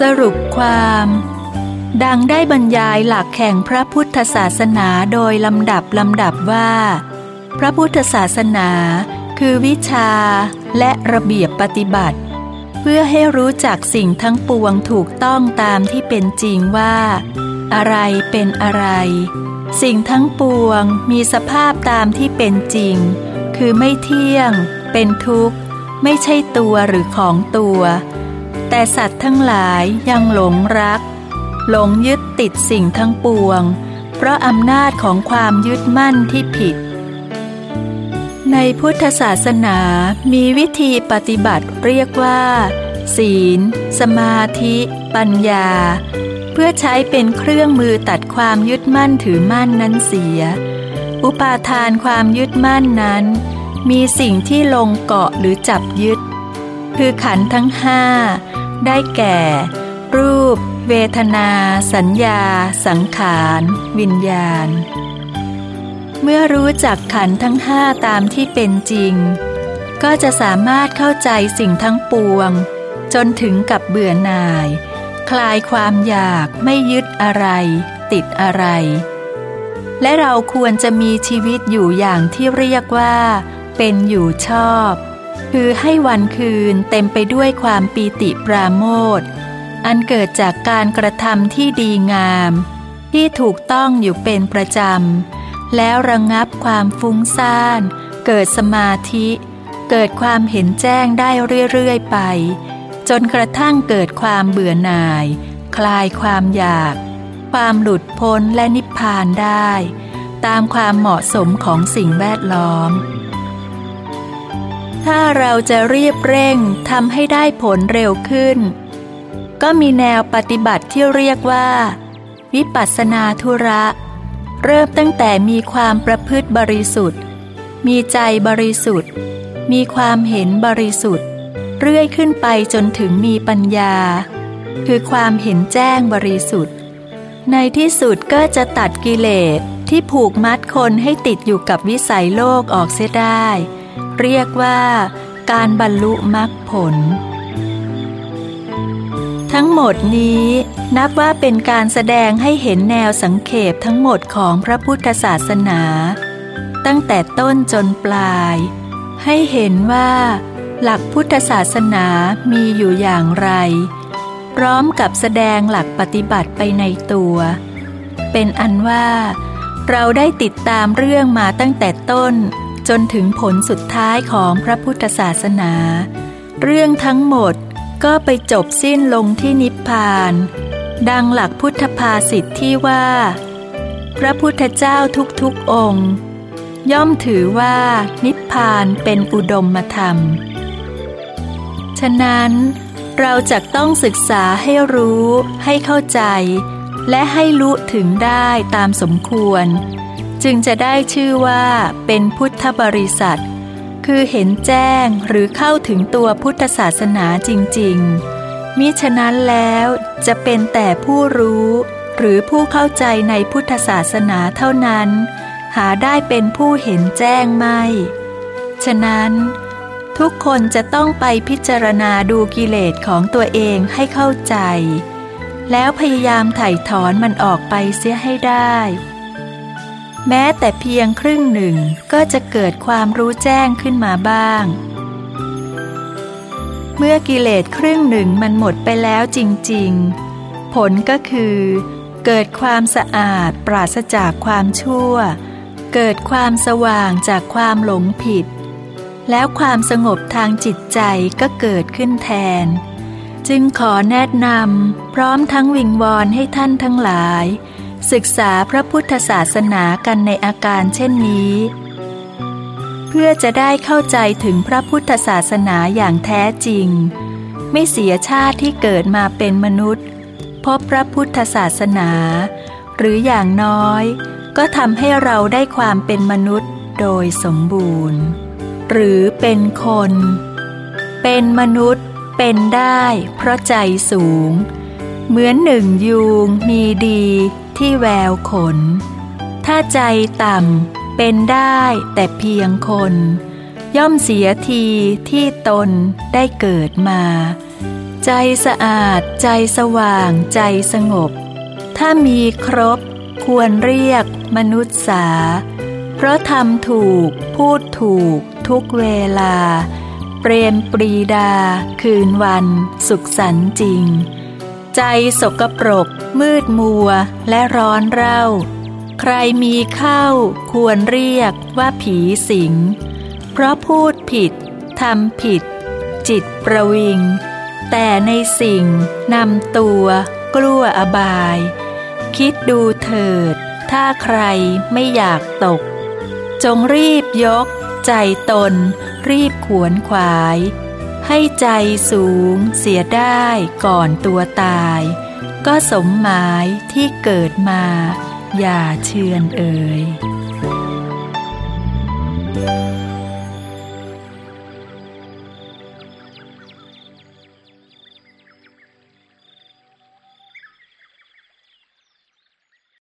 สรุปความ ดังได้บรรยายหลักแข่งพระพุทธศาสนาโดยลำดับลำดับว่า พระพุทธศาสนาคือวิชาและระเบียบปฏิบัติ เพื่อให้รู้จักสิ่งทั้งปวงถูกต้องตามที่เป็นจริงว่า อะไรเป็นอะไร สิ่งทั้งปวงมีสภาพตามที่เป็นจริง คือไม่เที่ยง เป็นทุกข์ ไม่ใช่ตัวหรือของตัว แต่สัตว์ทั้งหลายยังหลงรัก หลงยึดติดสิ่งทั้งปวง เพราะอำนาจของความยึดมั่นที่ผิด ในพุทธศาสนามีวิธีปฏิบัติเรียกว่า ศีล สมาธิ ปัญญา เพื่อใช้เป็นเครื่องมือตัดความยึดมั่นถือมั่นนั้นเสีย อุปาทานความยึดมั่นนั้น มีสิ่งที่ลงเกาะหรือจับยึด คือขันธ์ทั้งห้าได้แก่ รูป เวทนา สัญญา สังขาร วิญญาณ เมื่อรู้จักขันธ์ทั้งห้าตามที่เป็นจริง ก็จะสามารถเข้าใจสิ่งทั้งปวง จนถึงกับเบื่อหน่าย คลายความอยากไม่ยึดอะไร ติดอะไร และเราควรจะมีชีวิตอยู่อย่างที่เรียกว่า เป็นอยู่ชอบ คือให้วันคืนเต็มไปด้วยความปีติปราโมทอันเกิดจากการกระทำที่ดีงาม ที่ถูกต้องอยู่เป็นประจำ แล้วระงงับความฟุ้งซ่าน เกิดสมาธิ เกิดความเห็นแจ้งได้เรื่อยๆไป จนกระทั่งเกิดความเบื่อหน่าย คลายความอยาก ความหลุดพ้นและนิพพานได้ ตามความเหมาะสมของสิ่งแวดล้อม ถ้าเราจะรีบเร่งทำให้ได้ผลเร็วขึ้น ก็มีแนวปฏิบัติที่เรียกว่า วิปัสสนาธุระ เริ่มตั้งแต่มีความประพฤติบริสุทธิ์ มีใจบริสุทธิ์ มีความเห็นบริสุทธิ์ เรื่อยขึ้นไปจนถึงมีปัญญา คือความเห็นแจ้งบริสุทธิ์ ในที่สุดก็จะตัดกิเลสที่ผูกมัดคนให้ติดอยู่กับวิสัยโลกออกเสียได้ เรียกว่าการบรรลุมรรคผล ทั้งหมดนี้นับว่าเป็นการแสดงให้เห็นแนวสังเขปทั้งหมดของพระพุทธศาสนา ตั้งแต่ต้นจนปลาย ให้เห็นว่า หลักพุทธศาสนามีอยู่อย่างไร พร้อมกับแสดงหลักปฏิบัติไปในตัว เป็นอันว่า เราได้ติดตามเรื่องมาตั้งแต่ต้น จนถึงผลสุดท้ายของพระพุทธศาสนา เรื่องทั้งหมดก็ไปจบสิ้นลงที่นิพพาน ดังหลักพุทธภาษิตที่ว่า พระพุทธเจ้าทุกๆองค์ ย่อมถือว่านิพพานเป็นอุดมธรรม ฉะนั้นเราจะต้องศึกษาให้รู้ ให้เข้าใจ และให้รู้ถึงได้ตามสมควร จึงจะได้ชื่อว่าเป็นพุทธบริษัท คือเห็นแจ้งหรือเข้าถึงตัวพุทธศาสนาจริง ๆ มิฉะนั้นแล้วจะเป็นแต่ผู้รู้ หรือผู้เข้าใจในพุทธศาสนาเท่านั้น หาได้เป็นผู้เห็นแจ้งไม่ ฉะนั้น ทุกคนจะต้องไปพิจารณาดูกิเลสของตัวเองให้เข้าใจ แล้วพยายามไถ่ถอนมันออกไปเสียให้ได้ แม้แต่เพียงครึ่งหนึ่งก็จะเกิดความรู้แจ้งขึ้นมาบ้าง เมื่อกิเลสครึ่งหนึ่งมันหมดไปแล้วจริง ๆ ผลก็คือ เกิดความสะอาดปราศจากความชั่ว เกิดความสว่างจากความหลงผิด แล้วความสงบทางจิตใจก็เกิดขึ้นแทน จึงขอแนะนำพร้อมทั้งวิงวอนให้ท่านทั้งหลาย ศึกษาพระพุทธศาสนากันในอาการเช่นนี้ เพื่อจะได้เข้าใจถึงพระพุทธศาสนาอย่างแท้จริง ไม่เสียชาติที่เกิดมาเป็นมนุษย์ พบพระพุทธศาสนา หรืออย่างน้อย ก็ทำให้เราได้ความเป็นมนุษย์โดยสมบูรณ์ หรือเป็นคน เป็นมนุษย์เป็นได้เพราะใจสูง เหมือนหนึ่งยูงมีดี ที่แววขน ถ้าใจต่ำเป็นได้แต่เพียงคน ย่อมเสียทีที่ตนได้เกิดมา ใจสะอาดใจสว่างใจสงบ ถ้ามีครบควรเรียกมนุษย์สา เพราะทำถูกพูดถูกทุกเวลา เปรมปรีดา คืนวันสุขสันต์จริง ใจสกปรก มืดมัวและร้อนเร่า ใครมีเข้าควรเรียกว่าผีสิง เพราะพูดผิดทำผิด จิตประวิง แต่ในสิ่งนำตัว กลัวอบาย คิดดูเถิด ถ้าใครไม่อยากตก จงรีบยก ใจตน รีบขวนขวาย ให้ใจสูงเสียได้ก่อนตัวตาย ก็สมหมายที่เกิดมา อย่าเชือนเอ่ย